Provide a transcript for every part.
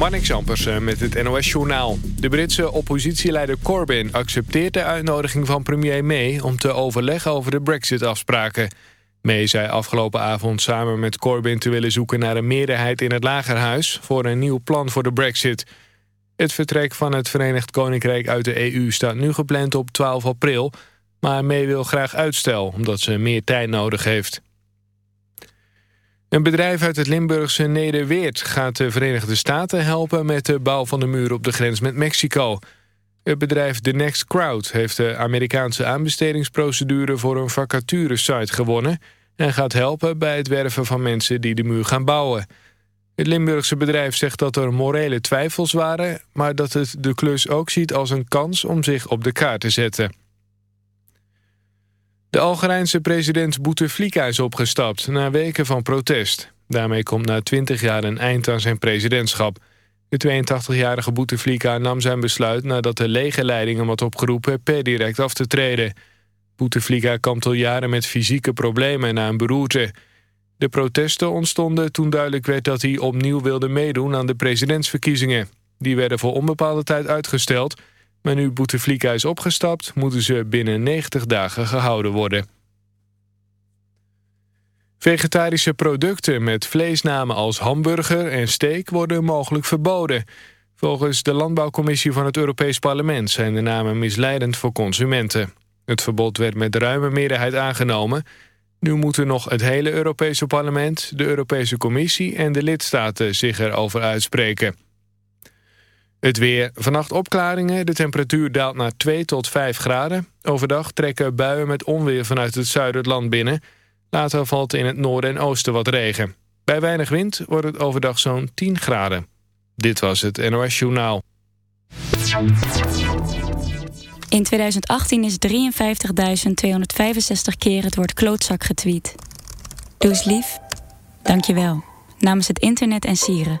Marnix Ampersen eh, met het NOS-journaal. De Britse oppositieleider Corbyn accepteert de uitnodiging van premier May... om te overleggen over de brexit-afspraken. May zei afgelopen avond samen met Corbyn te willen zoeken... naar een meerderheid in het Lagerhuis voor een nieuw plan voor de brexit. Het vertrek van het Verenigd Koninkrijk uit de EU staat nu gepland op 12 april... maar May wil graag uitstel, omdat ze meer tijd nodig heeft. Een bedrijf uit het Limburgse Nederweert gaat de Verenigde Staten helpen met de bouw van de muur op de grens met Mexico. Het bedrijf The Next Crowd heeft de Amerikaanse aanbestedingsprocedure voor een vacaturesite gewonnen en gaat helpen bij het werven van mensen die de muur gaan bouwen. Het Limburgse bedrijf zegt dat er morele twijfels waren, maar dat het de klus ook ziet als een kans om zich op de kaart te zetten. De Algerijnse president Bouteflika is opgestapt na weken van protest. Daarmee komt na 20 jaar een eind aan zijn presidentschap. De 82-jarige Bouteflika nam zijn besluit nadat de legerleiding hem had opgeroepen per direct af te treden. Bouteflika kampt al jaren met fysieke problemen na een beroerte. De protesten ontstonden toen duidelijk werd dat hij opnieuw wilde meedoen aan de presidentsverkiezingen. Die werden voor onbepaalde tijd uitgesteld maar nu Bouteflika is opgestapt... moeten ze binnen 90 dagen gehouden worden. Vegetarische producten met vleesnamen als hamburger en steak... worden mogelijk verboden. Volgens de Landbouwcommissie van het Europees Parlement... zijn de namen misleidend voor consumenten. Het verbod werd met ruime meerderheid aangenomen... Nu moeten nog het hele Europese parlement, de Europese Commissie en de lidstaten zich erover uitspreken. Het weer. Vannacht opklaringen. De temperatuur daalt naar 2 tot 5 graden. Overdag trekken buien met onweer vanuit het zuiden het land binnen. Later valt in het noorden en oosten wat regen. Bij weinig wind wordt het overdag zo'n 10 graden. Dit was het NOS Journaal. In 2018 is 53.265 keer het woord klootzak getweet. Doe eens lief. Dank je wel. Namens het internet en sieren.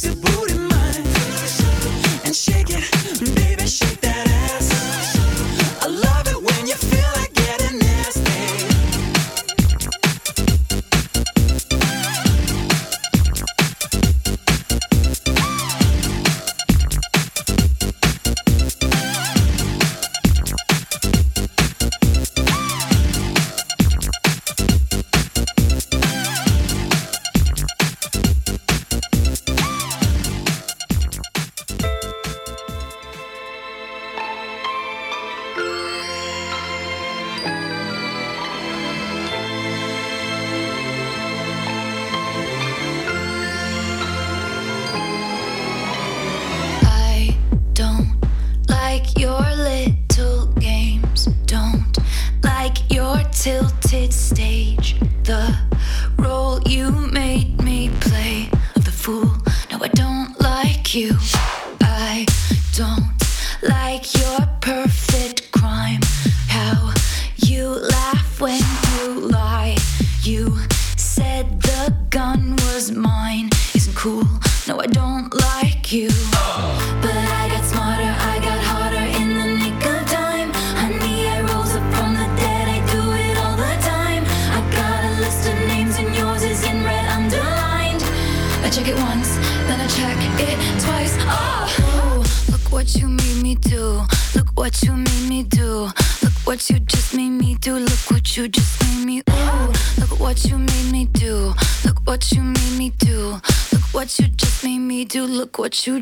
flexible.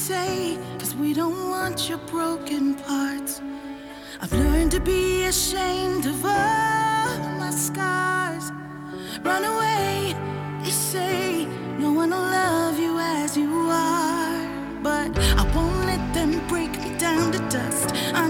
say, cause we don't want your broken parts. I've learned to be ashamed of all my scars. Run away, they say, no one will love you as you are. But I won't let them break me down to dust. I'm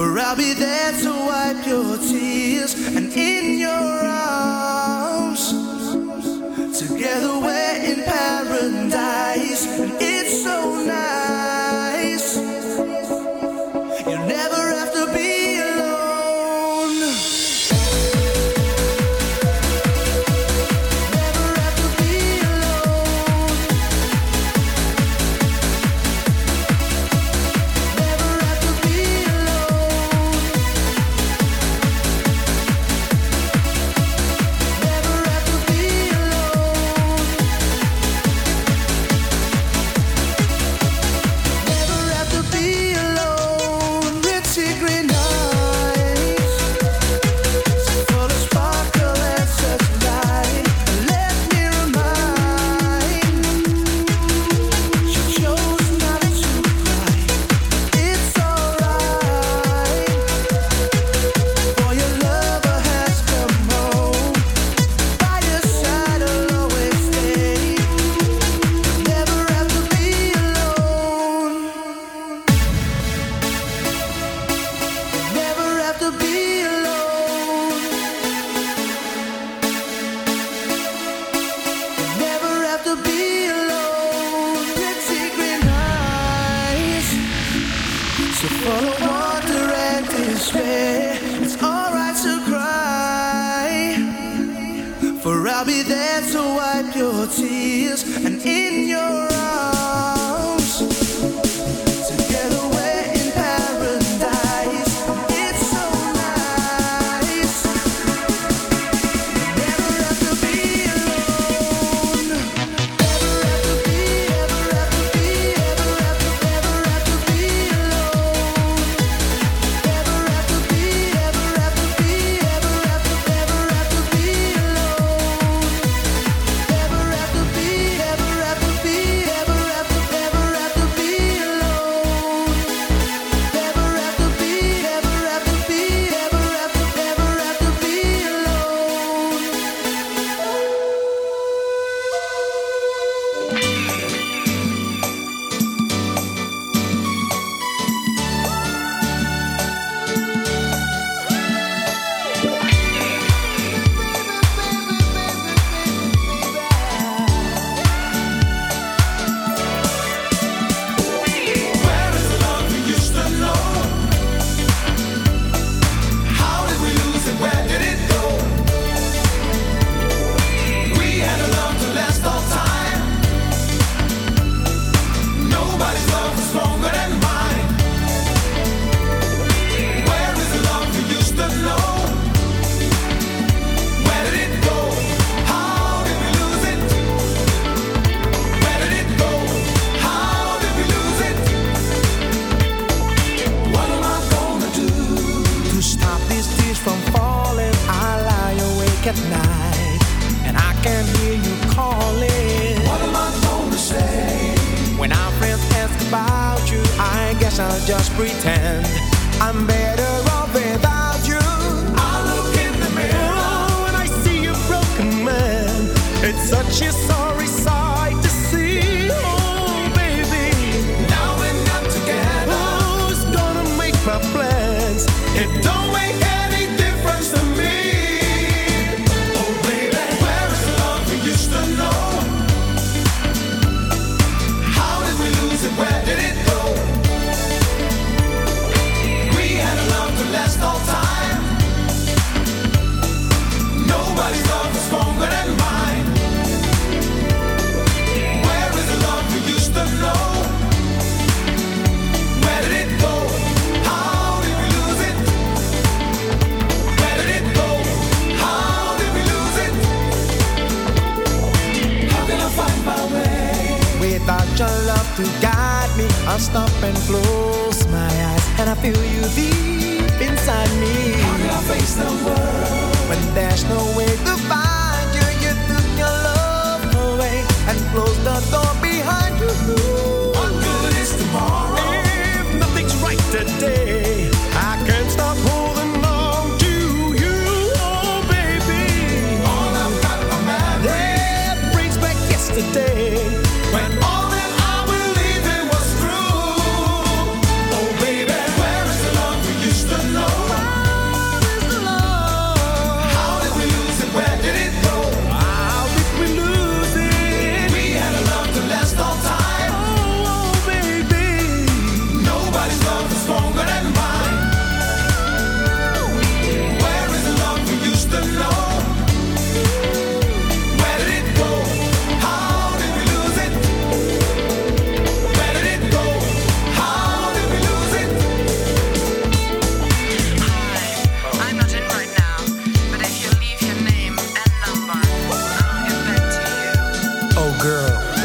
For I'll be there to wipe your tears and in your arms. Together we're in paradise.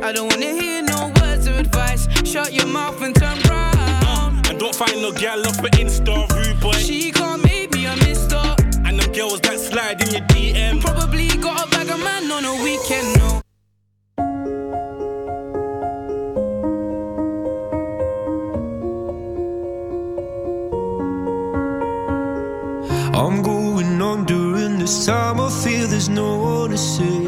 I don't wanna hear no words of advice. Shut your mouth and turn round. Uh, and don't find no gal off an Insta rude boy. She can't make me a mister. And them girls that slide in your DM. Probably got a bag of man on a weekend, no. I'm going on during this time. I feel there's no one to save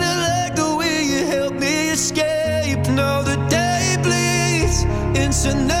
into nightfall,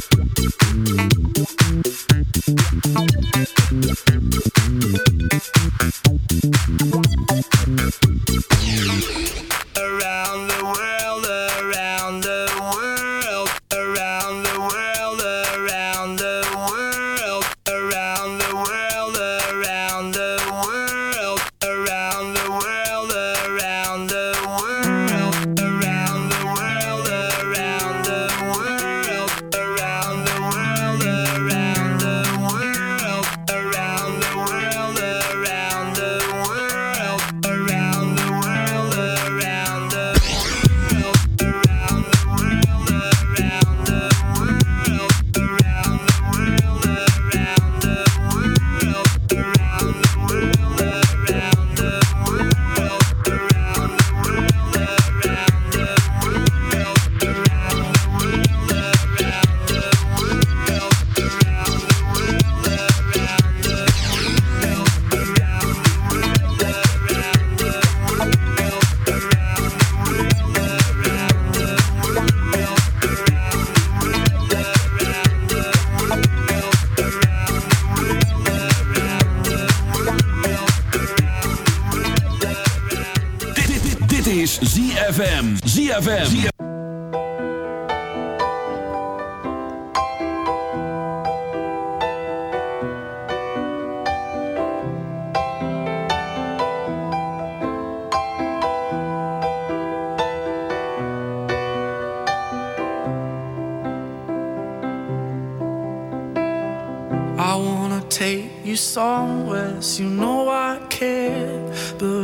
Listen.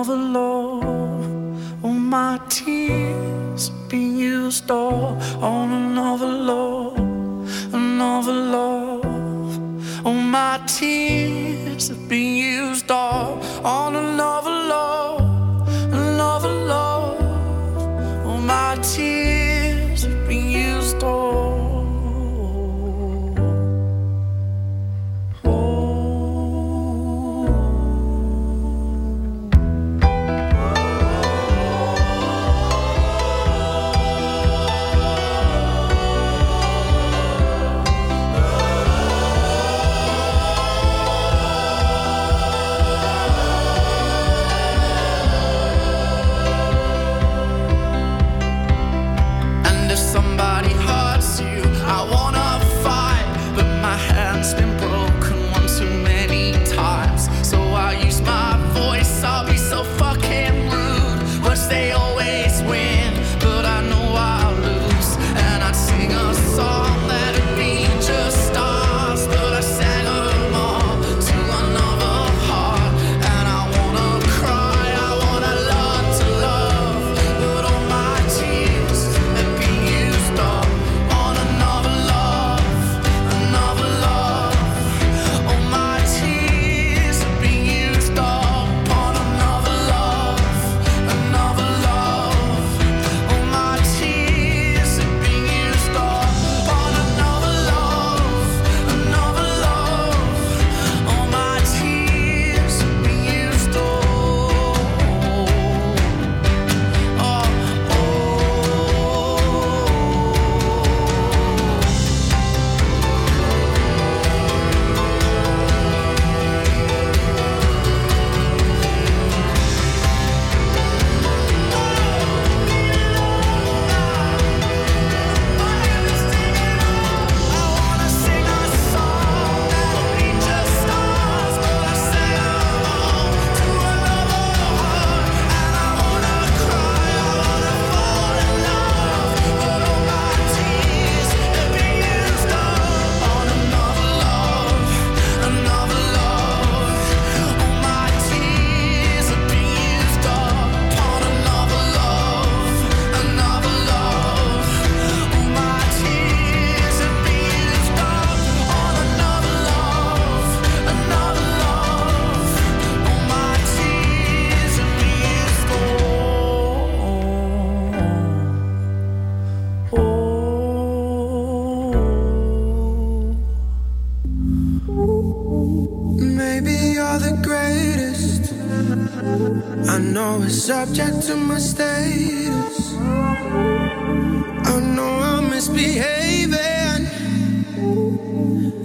of the law. All my tears be used all on another law, another law. All my tears have been used all on another law, another law. All my tears. misbehaving.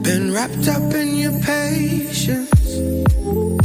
Been wrapped up in your patience.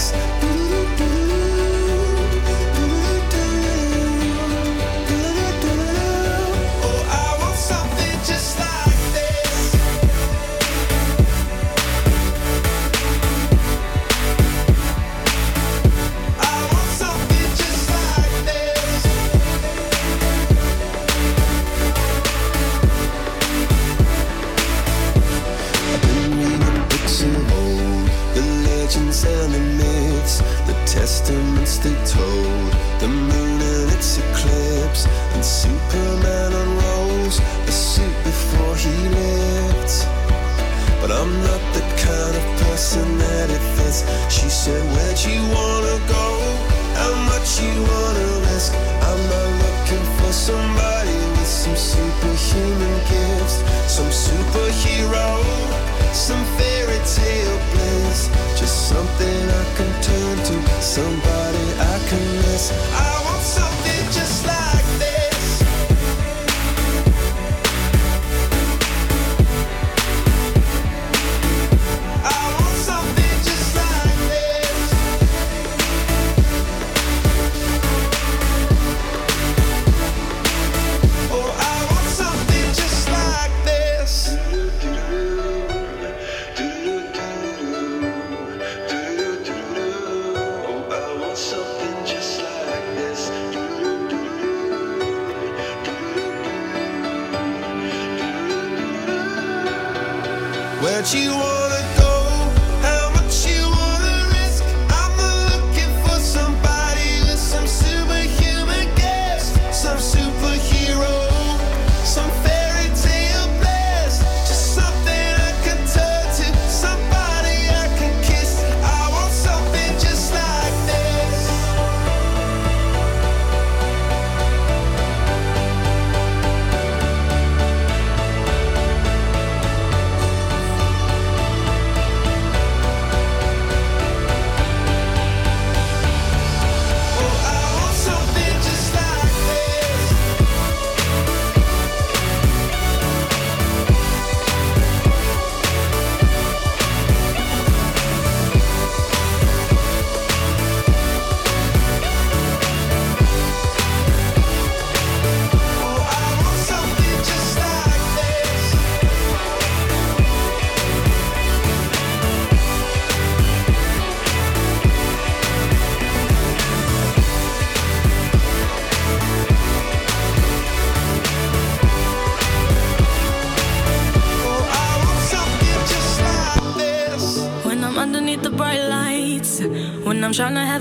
like